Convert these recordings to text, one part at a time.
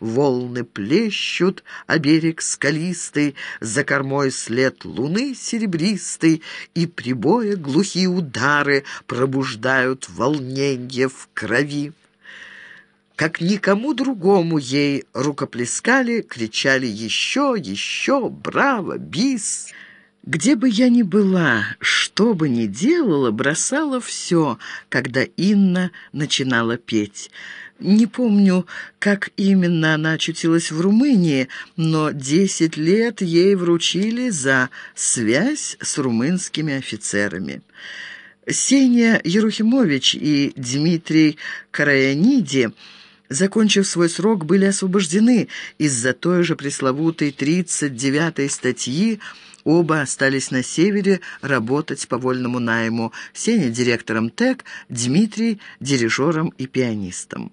волны плещут, а берег скалистый, за кормой след луны серебристый, и прибоя глухие удары пробуждают волненье в крови. Как никому другому ей рукоплескали, кричали «Еще, еще! Браво! Бис!» Где бы я ни была, что бы ни делала, бросала все, когда Инна начинала петь. Не помню, как именно она очутилась в Румынии, но десять лет ей вручили за связь с румынскими офицерами. Сеня Ерухимович и Дмитрий Караяниди закончив свой срок, были освобождены из-за той же пресловутой 39-й статьи Оба остались на севере работать по вольному найму. Сеня директором ТЭК, Дмитрий дирижером и пианистом.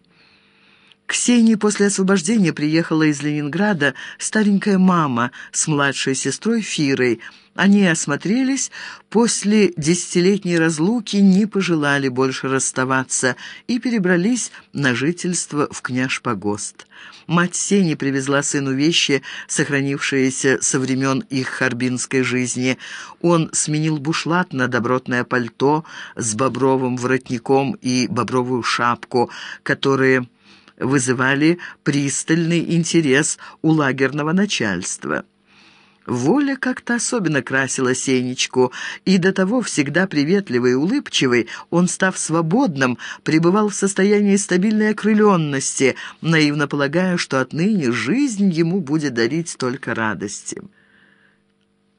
К Сене после освобождения приехала из Ленинграда старенькая мама с младшей сестрой Фирой. Они осмотрелись, после десятилетней разлуки не пожелали больше расставаться и перебрались на жительство в Княж-Погост. Мать Сени привезла сыну вещи, сохранившиеся со времен их харбинской жизни. Он сменил бушлат на добротное пальто с бобровым воротником и бобровую шапку, которые вызывали пристальный интерес у лагерного начальства. Воля как-то особенно красила Сенечку, и до того всегда приветливый и улыбчивый, он, став свободным, пребывал в состоянии стабильной окрыленности, наивно полагая, что отныне жизнь ему будет дарить только радости.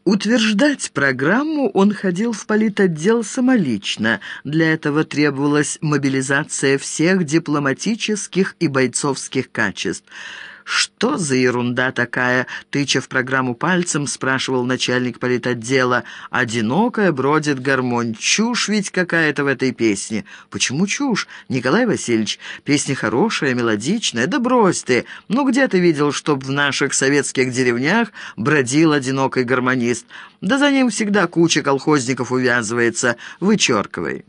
Утверждать программу он ходил в политотдел самолично. Для этого требовалась мобилизация всех дипломатических и бойцовских качеств. «Что за ерунда такая?» — тыча в программу пальцем, спрашивал начальник политотдела. «Одинокая бродит гармонь. Чушь ведь какая-то в этой песне». «Почему чушь, Николай Васильевич? Песня хорошая, мелодичная. Да брось ты! Ну где ты видел, чтоб в наших советских деревнях бродил одинокий гармонист? Да за ним всегда куча колхозников увязывается. Вычеркивай».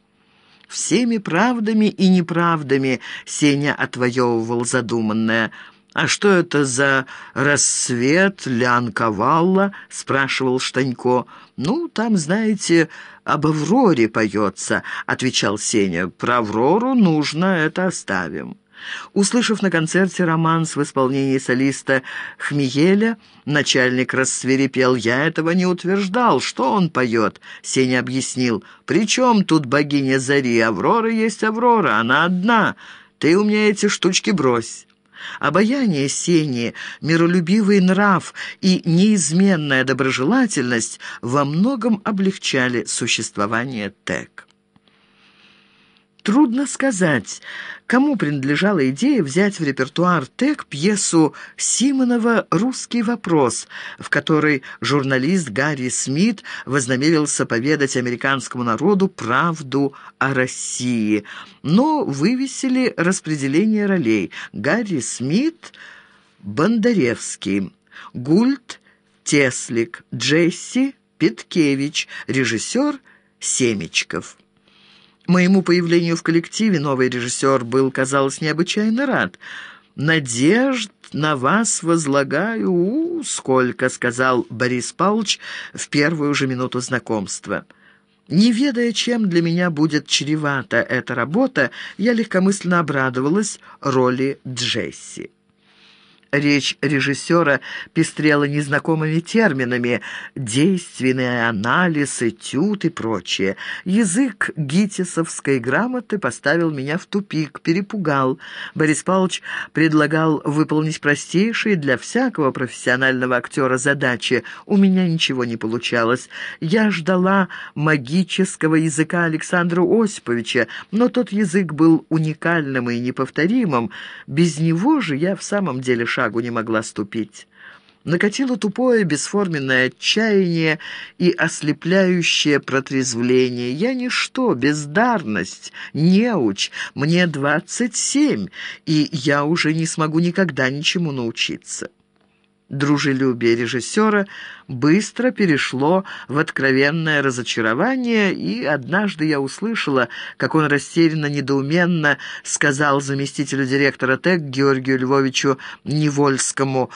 Всеми правдами и неправдами Сеня отвоевывал задуманное – «А что это за рассвет Лянковалла?» — спрашивал Штанько. «Ну, там, знаете, об Авроре поется», — отвечал Сеня. «Про Аврору нужно, это оставим». Услышав на концерте романс в исполнении солиста Хмиеля, начальник рассверепел. «Я этого не утверждал. Что он поет?» Сеня объяснил. «При чем тут богиня Зари? Аврора есть Аврора, она одна. Ты у меня эти штучки брось». Обаяние Сени, миролюбивый нрав и неизменная доброжелательность во многом облегчали существование Тек. Трудно сказать, кому принадлежала идея взять в репертуар ТЭК пьесу Симонова «Русский вопрос», в которой журналист Гарри Смит вознамерился поведать американскому народу правду о России. Но вывесили распределение ролей. Гарри Смит – Бондаревский, Гульт – Теслик, Джесси – Петкевич, режиссер – Семечков. Моему появлению в коллективе новый режиссер был, казалось, необычайно рад. «Надежд на вас возлагаю, у, сколько», — сказал Борис Павлович в первую же минуту знакомства. Не ведая, чем для меня будет чревата эта работа, я легкомысленно обрадовалась роли Джесси. Речь режиссера пестрела незнакомыми терминами «действенный анализ», «этюд» и прочее. Язык гитисовской грамоты поставил меня в тупик, перепугал. Борис Павлович предлагал выполнить простейшие для всякого профессионального актера задачи. У меня ничего не получалось. Я ждала магического языка Александра Осиповича, но тот язык был уникальным и неповторимым. Без него же я в самом деле шагу не могла ступить. Накатило тупое, бесформенное отчаяние и ослепляющее протрезвление. Я ничто, бездарность, неуч, мне двадцать семь, и я уже не смогу никогда ничему научиться. Дружелюбие режиссера быстро перешло в откровенное разочарование, и однажды я услышала, как он растерянно, недоуменно сказал заместителю директора ТЭК Георгию Львовичу Невольскому